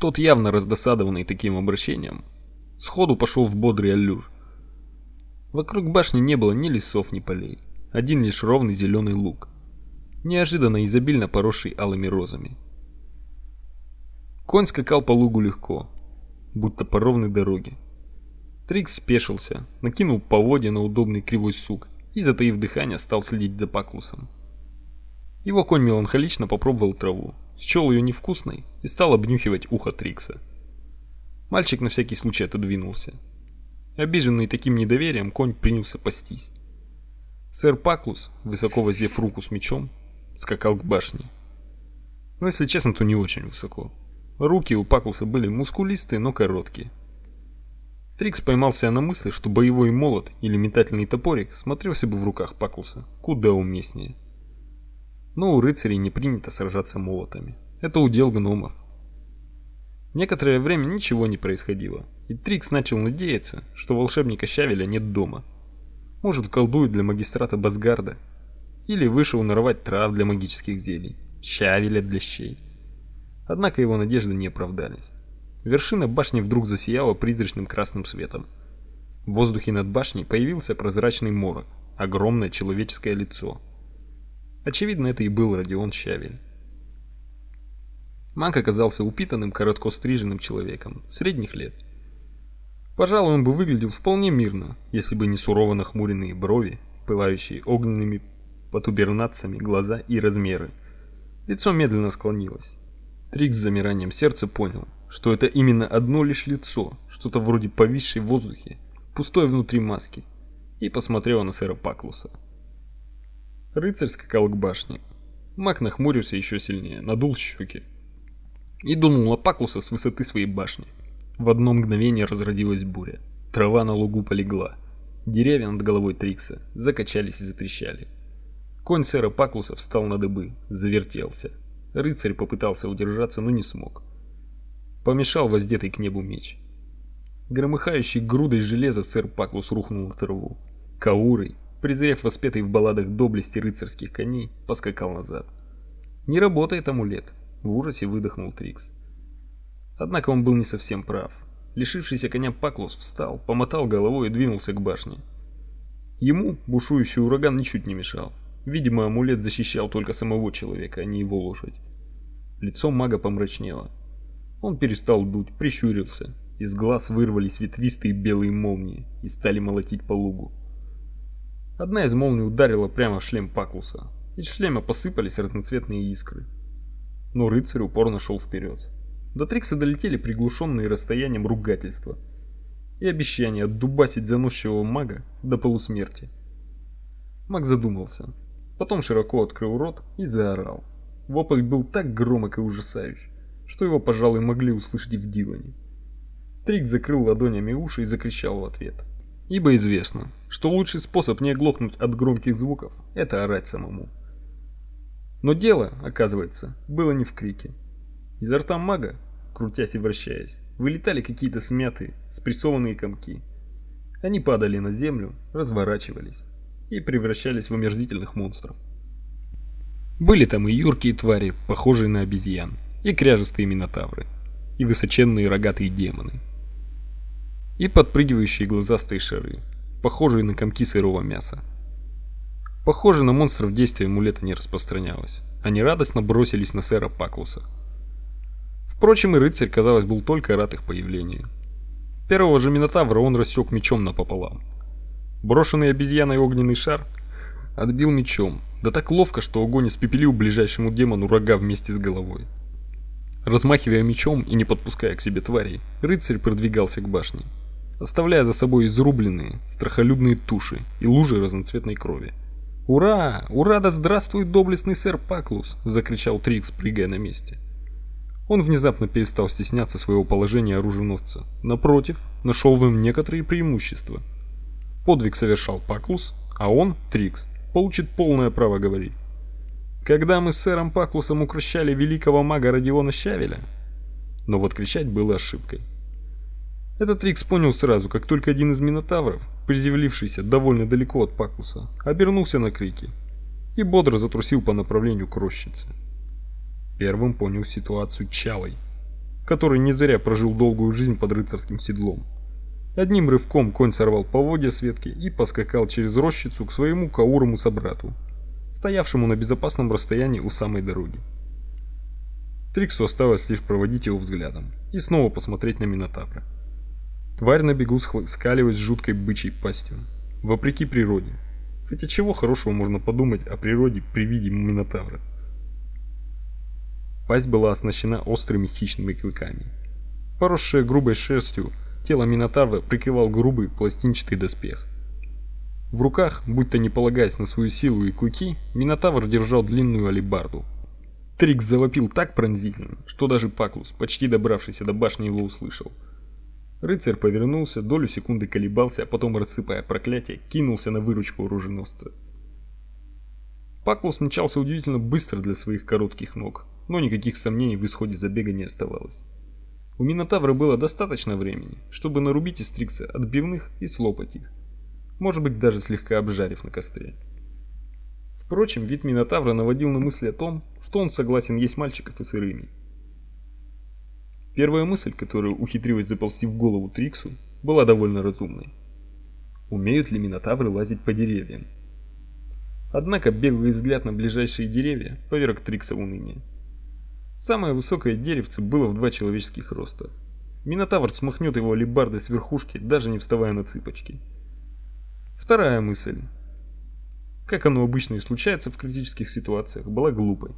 Тот, явно раздосадованный таким обращением, сходу пошел в бодрый аллюр. Вокруг башни не было ни лесов, ни полей, один лишь ровный зеленый луг, неожиданно изобильно поросший алыми розами. Конь скакал по лугу легко, будто по ровной дороге. Трикс спешился, накинул поводья на удобный кривой сук и, затаив дыхание, стал следить за Паклусом. Его конь меланхолично попробовал траву, счел ее невкусной и стал обнюхивать ухо Трикса. Мальчик на всякий случай отодвинулся. Обиженный таким недоверием, конь принялся пастись. Сэр Паклус, высоко воздев руку с мечом, скакал к башне. Но если честно, то не очень высоко. Руки у Паклуса были мускулистые, но короткие. Трикс поймался на мысли, что боевой молот или метательный топорик смотрелся бы в руках Паклуса куда уместнее. Но у рыцарей не принято сражаться молотами. Это удел гномов. Некоторое время ничего не происходило, и Трикс начал надеяться, что волшебника Щавеля нет дома. Может, колдует для магистрата Басгарда, или вышел нарвать трав для магических зелий, Щавеля для щей. Однако его надежды не оправдались. Вершина башни вдруг засияла призрачным красным светом. В воздухе над башней появился прозрачный морок, огромное человеческое лицо. Очевидно, это и был Родион Щавель. Маг оказался упитанным, коротко стриженным человеком, средних лет. Пожалуй, он бы выглядел вполне мирно, если бы не сурово нахмуренные брови, пылающие огненными потубернациями глаза и размеры. Лицо медленно склонилось. Трикс с замиранием сердца понял, что это именно одно лишь лицо, что-то вроде повисшей в воздухе, пустой внутри маски, и посмотрел на сэра Паклуса. Рыцарь скакал к башне. Маг нахмурился еще сильнее, надул щеки и дунул на Паклуса с высоты своей башни. В одно мгновение разродилась буря. Трава на лугу полегла. Деревья над головой Трикса закачались и затрещали. Конь сэра Паклуса встал на дыбы, завертелся. Рыцарь попытался удержаться, но не смог. Помешал воздетый к небу меч. Громыхающий грудой железа сэр Паклус рухнул на траву. Каурой, презрев воспетый в балладах доблести рыцарских коней, поскакал назад. Не работает амулет, в ужасе выдохнул Трикс. Однако он был не совсем прав. Лишившийся коня Паклус встал, помотал головой и двинулся к башне. Ему бушующий ураган ничуть не мешал. Видимо, амулет защищал только самого человека, а не его лошадь. Лицо мага помрачнело. Он перестал дуть, прищурился. Из глаз вырвались ветвистые белые молнии и стали молотить по лугу. Одна из молний ударила прямо в шлем Паклуса. Из шлема посыпались разноцветные искры. Но рыцарь упорно шел вперед. До Трикса долетели приглушенные расстоянием ругательства и обещание отдубасить заносчивого мага до полусмерти. Маг задумался, потом широко открыл рот и заорал. Вопль был так громок и ужасающий, что его, пожалуй, могли услышать и в Дилане. Трик закрыл ладонями уши и закричал в ответ. Ибо известно, что лучший способ не оглохнуть от громких звуков – это орать самому. Но дело, оказывается, было не в крике. Изо рта мага, крутясь и вращаясь, вылетали какие-то смятые, спрессованные комки. Они падали на землю, разворачивались и превращались в омерзительных монстров. Были там и юркие твари, похожие на обезьян, и кряжестые минотавры, и высоченные рогатые демоны, и подпрыгивающие глазастые шары, похожие на комки сырого мяса. Похоже, на монстров действие амулета не распространялось. Они радостно бросились на сэра Паклуса. Впрочем, и рыцарь, казалось, был только рад их появлению. Первого же минотавра он рассек мечом напополам. Брошенный обезьяной огненный шар отбил мечом, да так ловко, что огонь испепелил ближайшему демону рога вместе с головой. Размахивая мечом и не подпуская к себе тварей, рыцарь продвигался к башне, оставляя за собой изрубленные, страхолюдные туши и лужи разноцветной крови. «Ура! Ура да здравствует доблестный сэр Паклус!» – закричал Трикс, прыгая на месте. Он внезапно перестал стесняться своего положения оруженосца. Напротив, нашел в нем некоторые преимущества. Подвиг совершал Паклус, а он, Трикс, получит полное право говорить. Когда мы с сэром Паклусом укращали великого мага Родиона Щавеля, но вот кричать было ошибкой. Этот Трикс понял сразу, как только один из минотавров, приземлившийся довольно далеко от Паклуса, обернулся на крики и бодро затрусил по направлению к рощице. Первым понял ситуацию Чалой. который не зря прожил долгую жизнь под рыцарским седлом. Одним рывком конь сорвал поводья с ветки и поскакал через рощицу к своему каурому собрату, стоявшему на безопасном расстоянии у самой дороги. Триксу осталось лишь проводить его взглядом и снова посмотреть на Минотавра. Тварь на бегу скаливалась жуткой бычьей пастью, вопреки природе. Хотя чего хорошего можно подумать о природе при виде Минотавра? Пасть была оснащена острыми хищными клыками. Поросшая грубой шерстью, Тело Минотавра прикрывал грубый пластинчатый доспех. В руках, будто не полагаясь на свою силу и клыки, Минотавр держал длинную алебарду. Трикс завопил так пронзительно, что даже Паклус, почти добравшийся до башни, его услышал. Рыцарь повернулся, долю секунды колебался, а потом, рассыпая проклятие, кинулся на выручку оруженосца. Паклус мчался удивительно быстро для своих коротких ног, но никаких сомнений в исходе забега не оставалось. У Минотавра было достаточно времени, чтобы нарубить Трикса отбивных и слопать их. Может быть, даже слегка обжарив на костре. Впрочем, вид Минотавра наводил на мысли о том, что он согласен есть мальчиков и сырыми. Первая мысль, которая ухитрилась заползти в голову Триксу, была довольно разумной. Умеют ли Минотавры лазить по деревьям? Однако беглый взгляд на ближайшие деревья поверг Трикса в уныние. Самое высокое деревце было в два человеческих роста. Минотавр смахнет его алебардой с верхушки, даже не вставая на цыпочки. Вторая мысль, как оно обычно и случается в критических ситуациях, была глупой.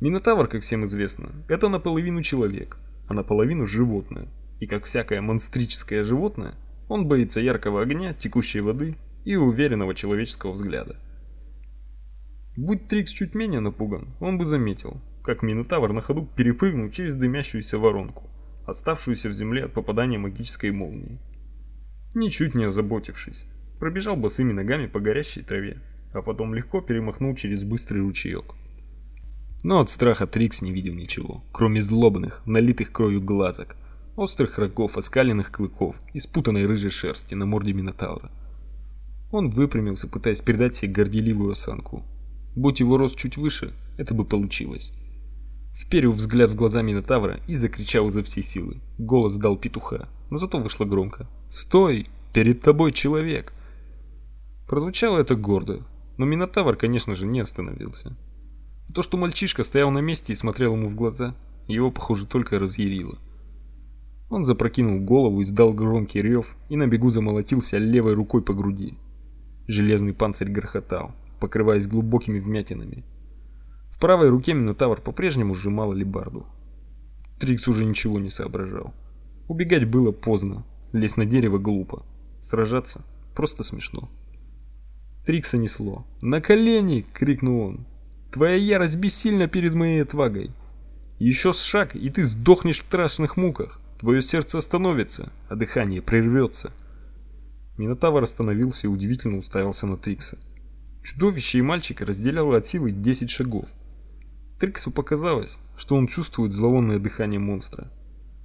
Минотавр, как всем известно, это наполовину человек, а наполовину животное. И как всякое монстрическое животное, он боится яркого огня, текущей воды и уверенного человеческого взгляда. Будь Трикс чуть менее напуган, он бы заметил, как Минотавр на ходу перепрыгнул через дымящуюся воронку, оставшуюся в земле от попадания магической молнии. Ничуть не озаботившись, пробежал босыми ногами по горящей траве, а потом легко перемахнул через быстрый ручеек. Но от страха Трикс не видел ничего, кроме злобных, налитых кровью глазок, острых рогов, оскаленных клыков и спутанной рыжей шерсти на морде Минотавра. Он выпрямился, пытаясь передать себе горделивую осанку. Будь его рост чуть выше, это бы получилось вперил взгляд в глаза Минотавра и закричал изо всей силы. Голос дал петуха, но зато вышло громко. «Стой! Перед тобой человек!» Прозвучало это гордо, но Минотавр, конечно же, не остановился. То, что мальчишка стоял на месте и смотрел ему в глаза, его, похоже, только разъярило. Он запрокинул голову, издал громкий рев и на бегу замолотился левой рукой по груди. Железный панцирь грохотал, покрываясь глубокими вмятинами правой руке Минотавр по-прежнему сжимал алебарду. Трикс уже ничего не соображал. Убегать было поздно, лезть на дерево глупо, сражаться просто смешно. Трикса несло. «На колени!» — крикнул он. «Твоя ярость бессильна перед моей отвагой. Еще с шаг, и ты сдохнешь в страшных муках. Твое сердце остановится, а дыхание прервется». Минотавр остановился и удивительно уставился на Трикса. Чудовище и мальчика разделяло от силы 10 шагов. Триксу показалось, что он чувствует зловонное дыхание монстра.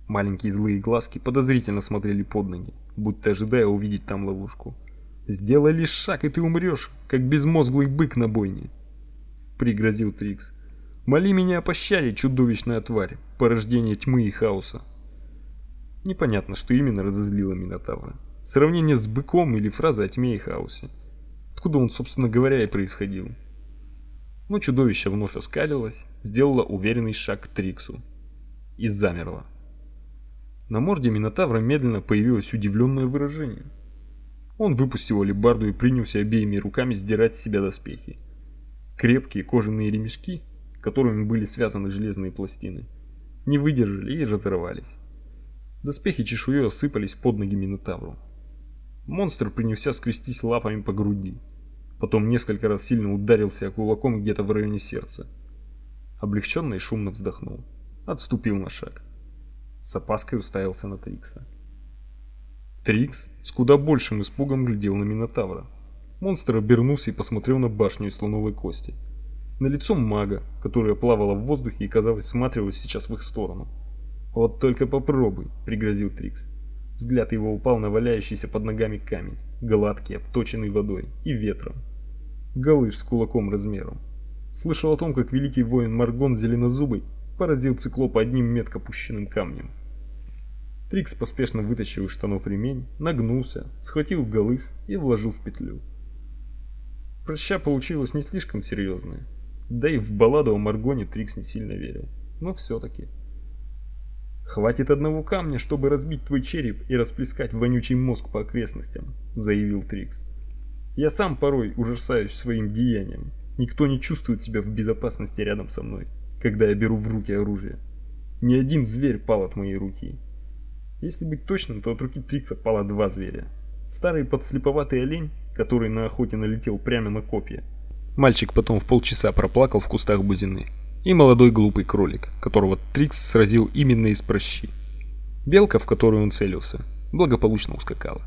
Маленькие злые глазки подозрительно смотрели под ноги, будто ожидая увидеть там ловушку. «Сделай лишь шаг, и ты умрешь, как безмозглый бык на бойне!» Пригрозил Трикс. «Моли меня о пощаде, чудовищная тварь, порождение тьмы и хаоса!» Непонятно, что именно разозлило Минотавра. Сравнение с быком или фраза о тьме и хаосе. Откуда он, собственно говоря, и происходил. Но чудовище вновь оскалилось, сделало уверенный шаг к Триксу и замерло. На морде Минотавра медленно появилось удивленное выражение. Он выпустил алебарду и принялся обеими руками сдирать с себя доспехи. Крепкие кожаные ремешки, которыми были связаны железные пластины, не выдержали и разорвались. Доспехи чешуей осыпались под ноги Минотавру. Монстр принялся скрестись лапами по груди. Потом несколько раз сильно ударился кулаком где-то в районе сердца. Облегченно и шумно вздохнул. Отступил на шаг. С опаской уставился на Трикса. Трикс с куда большим испугом глядел на Минотавра. Монстр обернулся и посмотрел на башню из слоновой кости. На лицо мага, которая плавала в воздухе и, казалось, смотрелась сейчас в их сторону. «Вот только попробуй», — пригрозил Трикс. Взгляд его упал на валяющийся под ногами камень, гладкий, обточенный водой и ветром. Галыш с кулаком размером. Слышал о том, как великий воин Маргон Зеленозубый поразил циклопа одним метко пущенным камнем. Трикс поспешно вытащил из штанов ремень, нагнулся, схватил голыш и вложил в петлю. Проща получилось не слишком серьезное, да и в балладу о Маргоне Трикс не сильно верил, но все-таки. «Хватит одного камня, чтобы разбить твой череп и расплескать вонючий мозг по окрестностям», — заявил Трикс. «Я сам порой ужасаюсь своим деянием. Никто не чувствует себя в безопасности рядом со мной, когда я беру в руки оружие. Ни один зверь пал от моей руки. Если быть точным, то от руки Трикса пало два зверя. Старый подслеповатый олень, который на охоте налетел прямо на копья. Мальчик потом в полчаса проплакал в кустах бузины и молодой глупый кролик, которого Трикс сразил именно из прощи. Белка, в которую он целился, благополучно ускакала.